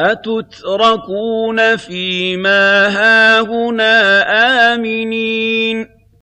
أَتُتْرَكُونَ فيما هَاهُنَا آمِنِينَ